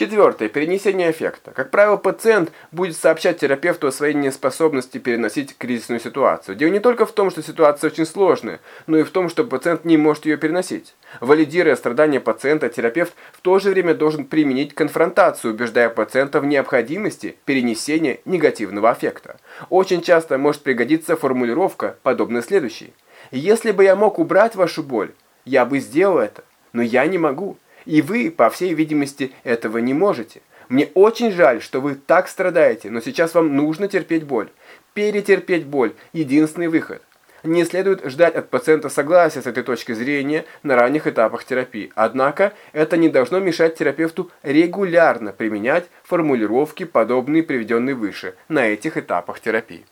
Четвертое. Перенесение эффекта. Как правило, пациент будет сообщать терапевту о своей неспособности переносить кризисную ситуацию. Дело не только в том, что ситуация очень сложная, но и в том, что пациент не может ее переносить. Валидируя страдания пациента, терапевт в то же время должен применить конфронтацию, убеждая пациента в необходимости перенесения негативного эффекта. Очень часто может пригодиться формулировка, подобная следующей. «Если бы я мог убрать вашу боль, я бы сделал это, но я не могу». И вы, по всей видимости, этого не можете. Мне очень жаль, что вы так страдаете, но сейчас вам нужно терпеть боль. Перетерпеть боль – единственный выход. Не следует ждать от пациента согласия с этой точки зрения на ранних этапах терапии. Однако это не должно мешать терапевту регулярно применять формулировки, подобные приведенные выше, на этих этапах терапии.